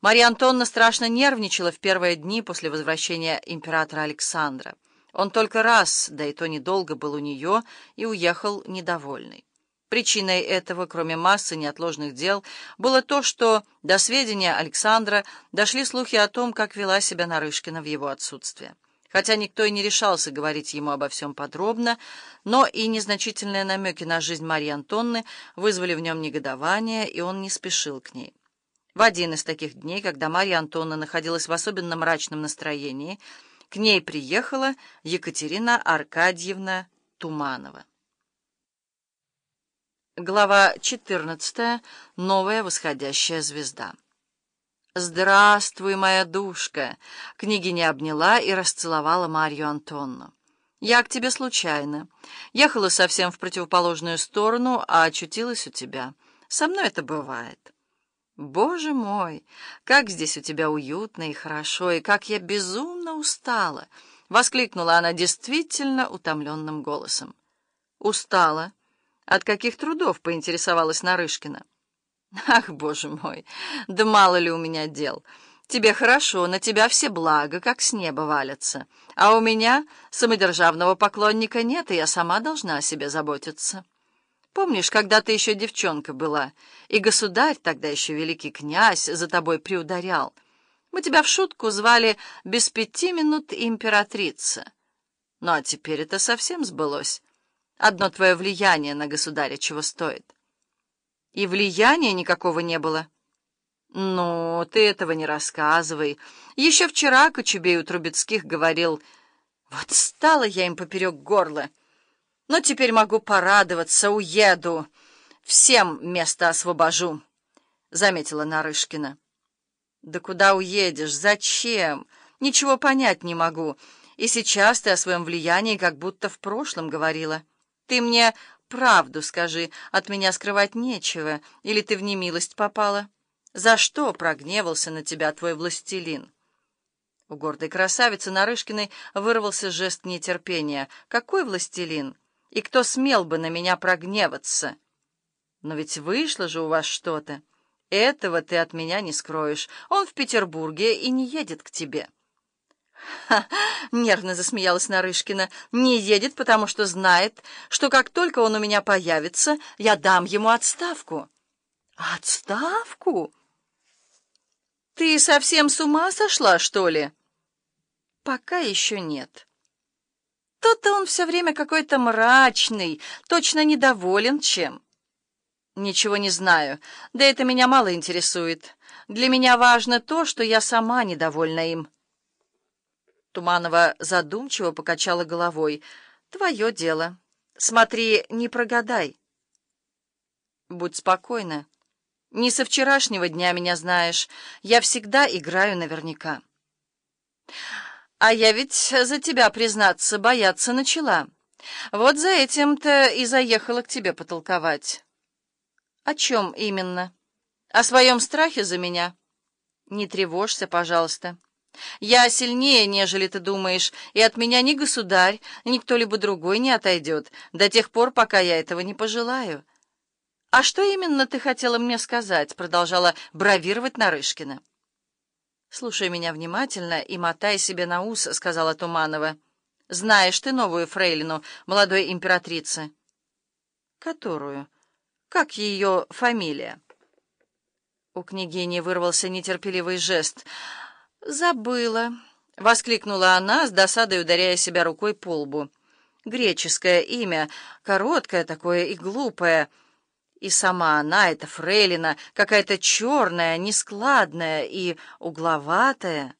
Марья Антонна страшно нервничала в первые дни после возвращения императора Александра. Он только раз, да и то недолго, был у нее и уехал недовольный. Причиной этого, кроме массы неотложных дел, было то, что до сведения Александра дошли слухи о том, как вела себя Нарышкина в его отсутствие. Хотя никто и не решался говорить ему обо всем подробно, но и незначительные намеки на жизнь Марьи Антонны вызвали в нем негодование, и он не спешил к ней. В один из таких дней, когда Марья Антонна находилась в особенно мрачном настроении, к ней приехала Екатерина Аркадьевна Туманова. Глава 14. Новая восходящая звезда. «Здравствуй, моя душка!» Княгиня обняла и расцеловала Марью Антонну. «Я к тебе случайно. Ехала совсем в противоположную сторону, а очутилась у тебя. Со мной это бывает». «Боже мой, как здесь у тебя уютно и хорошо, и как я безумно устала!» — воскликнула она действительно утомленным голосом. «Устала? От каких трудов?» — поинтересовалась Нарышкина. «Ах, боже мой, да мало ли у меня дел! Тебе хорошо, на тебя все блага, как с неба валятся, а у меня самодержавного поклонника нет, и я сама должна о себе заботиться». Помнишь, когда ты еще девчонка была, и государь, тогда еще великий князь, за тобой приударял? Мы тебя в шутку звали без пяти минут императрица. Ну, а теперь это совсем сбылось. Одно твое влияние на государя чего стоит. И влияния никакого не было. Ну, ты этого не рассказывай. Еще вчера Кочубей у Трубецких говорил, вот стала я им поперек горла, но теперь могу порадоваться, уеду. Всем место освобожу, — заметила Нарышкина. Да куда уедешь? Зачем? Ничего понять не могу. И сейчас ты о своем влиянии как будто в прошлом говорила. Ты мне правду скажи, от меня скрывать нечего, или ты в немилость попала? За что прогневался на тебя твой властелин? У гордой красавицы Нарышкиной вырвался жест нетерпения. Какой властелин? И кто смел бы на меня прогневаться? Но ведь вышло же у вас что-то. Этого ты от меня не скроешь. Он в Петербурге и не едет к тебе. «Ха!» — нервно засмеялась Нарышкина. «Не едет, потому что знает, что как только он у меня появится, я дам ему отставку». «Отставку? Ты совсем с ума сошла, что ли?» «Пока еще нет». То-то он все время какой-то мрачный, точно недоволен чем. Ничего не знаю, да это меня мало интересует. Для меня важно то, что я сама недовольна им. Туманова задумчиво покачала головой. Твое дело. Смотри, не прогадай. Будь спокойна. Не со вчерашнего дня меня знаешь. Я всегда играю наверняка. А я ведь за тебя, признаться, бояться начала. Вот за этим-то и заехала к тебе потолковать. О чем именно? О своем страхе за меня? Не тревожься, пожалуйста. Я сильнее, нежели ты думаешь, и от меня ни государь, ни кто-либо другой не отойдет, до тех пор, пока я этого не пожелаю. А что именно ты хотела мне сказать? Продолжала бравировать Нарышкина. «Слушай меня внимательно и мотай себе на ус», — сказала Туманова. «Знаешь ты новую фрейлину, молодой императрицы?» «Которую? Как ее фамилия?» У княгини вырвался нетерпеливый жест. «Забыла», — воскликнула она, с досадой ударяя себя рукой по лбу. «Греческое имя, короткое такое и глупое». И сама она, эта фрейлина, какая-то черная, нескладная и угловатая.